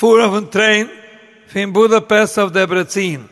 fuhr auf den Train von Budapest auf Debrecen.